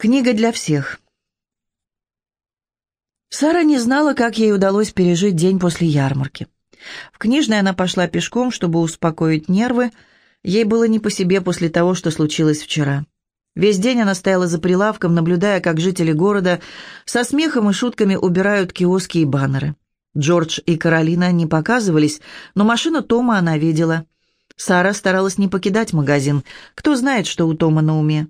Книга для всех. Сара не знала, как ей удалось пережить день после ярмарки. В книжной она пошла пешком, чтобы успокоить нервы. Ей было не по себе после того, что случилось вчера. Весь день она стояла за прилавком, наблюдая, как жители города со смехом и шутками убирают киоски и баннеры. Джордж и Каролина не показывались, но машину Тома она видела. Сара старалась не покидать магазин. Кто знает, что у Тома на уме.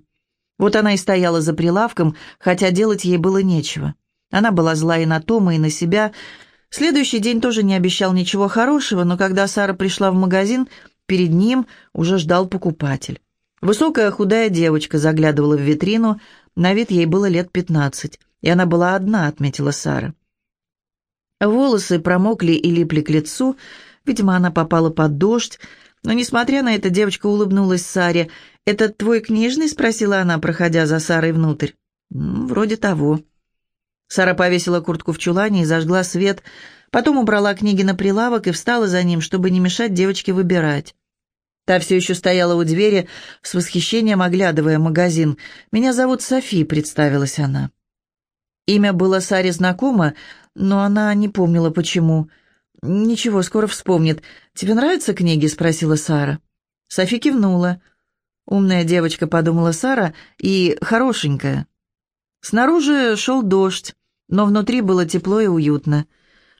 Вот она и стояла за прилавком, хотя делать ей было нечего. Она была зла и на Тома, и на себя. Следующий день тоже не обещал ничего хорошего, но когда Сара пришла в магазин, перед ним уже ждал покупатель. Высокая худая девочка заглядывала в витрину, на вид ей было лет пятнадцать, и она была одна, отметила Сара. Волосы промокли и липли к лицу, видимо, она попала под дождь, но, несмотря на это, девочка улыбнулась Саре. «Это твой книжный?» — спросила она, проходя за Сарой внутрь. «Вроде того». Сара повесила куртку в чулане и зажгла свет, потом убрала книги на прилавок и встала за ним, чтобы не мешать девочке выбирать. Та все еще стояла у двери, с восхищением оглядывая магазин. «Меня зовут Софи», — представилась она. Имя было Саре знакомо, но она не помнила, почему. «Ничего, скоро вспомнит. Тебе нравятся книги?» — спросила Сара. Софи кивнула. «Умная девочка», — подумала Сара, — «и хорошенькая». Снаружи шел дождь, но внутри было тепло и уютно.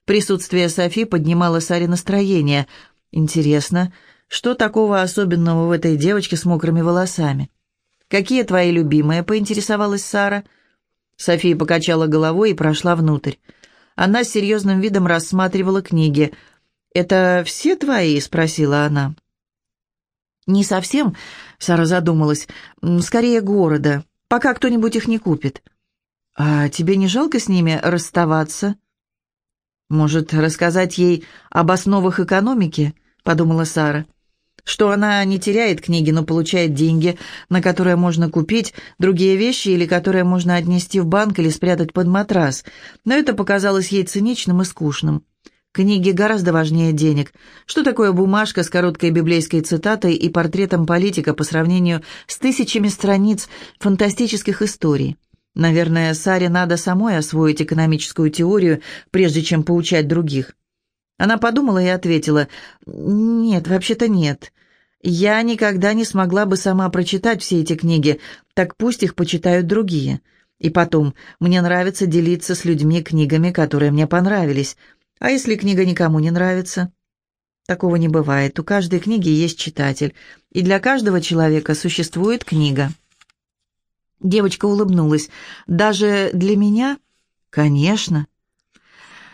Присутствие Софи поднимало Саре настроение. «Интересно, что такого особенного в этой девочке с мокрыми волосами?» «Какие твои любимые?» — поинтересовалась Сара. София покачала головой и прошла внутрь. Она с серьезным видом рассматривала книги. «Это все твои?» — спросила она. «Не совсем», — Сара задумалась. «Скорее города, пока кто-нибудь их не купит». «А тебе не жалко с ними расставаться?» «Может, рассказать ей об основах экономики?» — подумала Сара что она не теряет книги, но получает деньги, на которые можно купить другие вещи или которые можно отнести в банк или спрятать под матрас. Но это показалось ей циничным и скучным. Книги гораздо важнее денег. Что такое бумажка с короткой библейской цитатой и портретом политика по сравнению с тысячами страниц фантастических историй? Наверное, Саре надо самой освоить экономическую теорию, прежде чем поучать других. Она подумала и ответила, «Нет, вообще-то нет. Я никогда не смогла бы сама прочитать все эти книги, так пусть их почитают другие. И потом, мне нравится делиться с людьми книгами, которые мне понравились. А если книга никому не нравится?» Такого не бывает. У каждой книги есть читатель, и для каждого человека существует книга. Девочка улыбнулась. «Даже для меня?» «Конечно.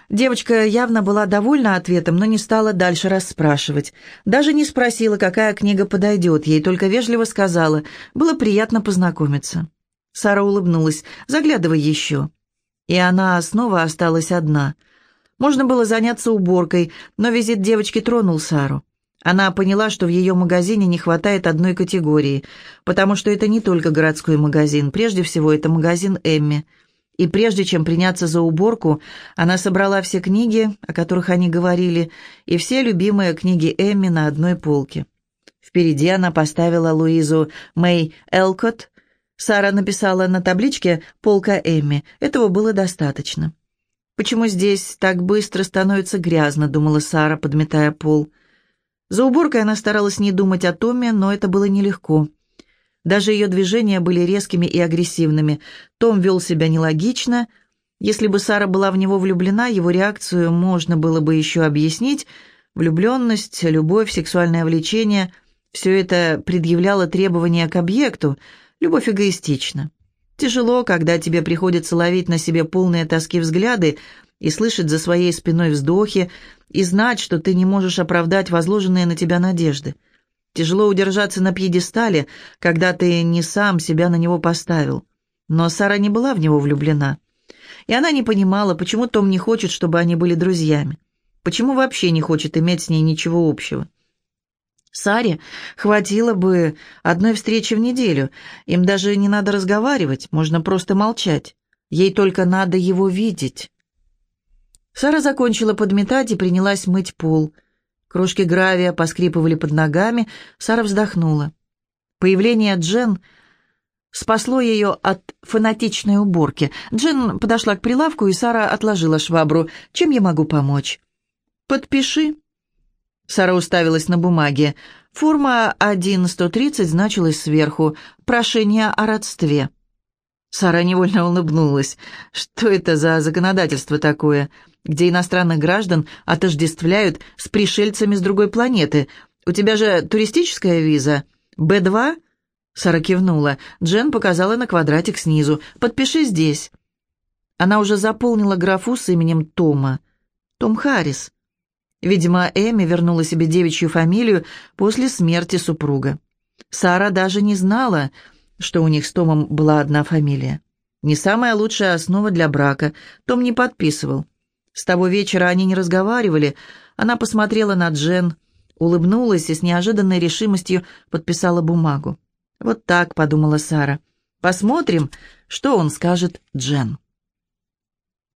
Девочка явно была довольна ответом, но не стала дальше расспрашивать. Даже не спросила, какая книга подойдет, ей только вежливо сказала. Было приятно познакомиться. Сара улыбнулась. «Заглядывай еще». И она снова осталась одна. Можно было заняться уборкой, но визит девочки тронул Сару. Она поняла, что в ее магазине не хватает одной категории, потому что это не только городской магазин, прежде всего это магазин Эмми – и прежде чем приняться за уборку, она собрала все книги, о которых они говорили, и все любимые книги Эмми на одной полке. Впереди она поставила Луизу Мэй Элкот. Сара написала на табличке «Полка Эмми». Этого было достаточно. «Почему здесь так быстро становится грязно?» — думала Сара, подметая пол. За уборкой она старалась не думать о Томе, но это было нелегко. Даже ее движения были резкими и агрессивными. Том вел себя нелогично. Если бы Сара была в него влюблена, его реакцию можно было бы еще объяснить. Влюбленность, любовь, сексуальное влечение – все это предъявляло требования к объекту. Любовь эгоистична. Тяжело, когда тебе приходится ловить на себе полные тоски взгляды и слышать за своей спиной вздохи, и знать, что ты не можешь оправдать возложенные на тебя надежды. Тяжело удержаться на пьедестале, когда ты не сам себя на него поставил. Но Сара не была в него влюблена. И она не понимала, почему Том не хочет, чтобы они были друзьями. Почему вообще не хочет иметь с ней ничего общего. Саре хватило бы одной встречи в неделю. Им даже не надо разговаривать, можно просто молчать. Ей только надо его видеть. Сара закончила подметать и принялась мыть пол – Крошки гравия поскрипывали под ногами, Сара вздохнула. Появление Джен спасло ее от фанатичной уборки. Джен подошла к прилавку, и Сара отложила швабру. «Чем я могу помочь?» «Подпиши». Сара уставилась на бумаге. Форма 1.130 значилась сверху. «Прошение о родстве». Сара невольно улыбнулась. Что это за законодательство такое, где иностранных граждан отождествляют с пришельцами с другой планеты? У тебя же туристическая виза? Б-2? Сара кивнула. Джен показала на квадратик снизу. «Подпиши здесь». Она уже заполнила графу с именем Тома. Том Харрис. Видимо, Эми вернула себе девичью фамилию после смерти супруга. Сара даже не знала, что у них с Томом была одна фамилия. Не самая лучшая основа для брака. Том не подписывал. С того вечера они не разговаривали. Она посмотрела на Джен, улыбнулась и с неожиданной решимостью подписала бумагу. «Вот так», — подумала Сара. «Посмотрим, что он скажет Джен».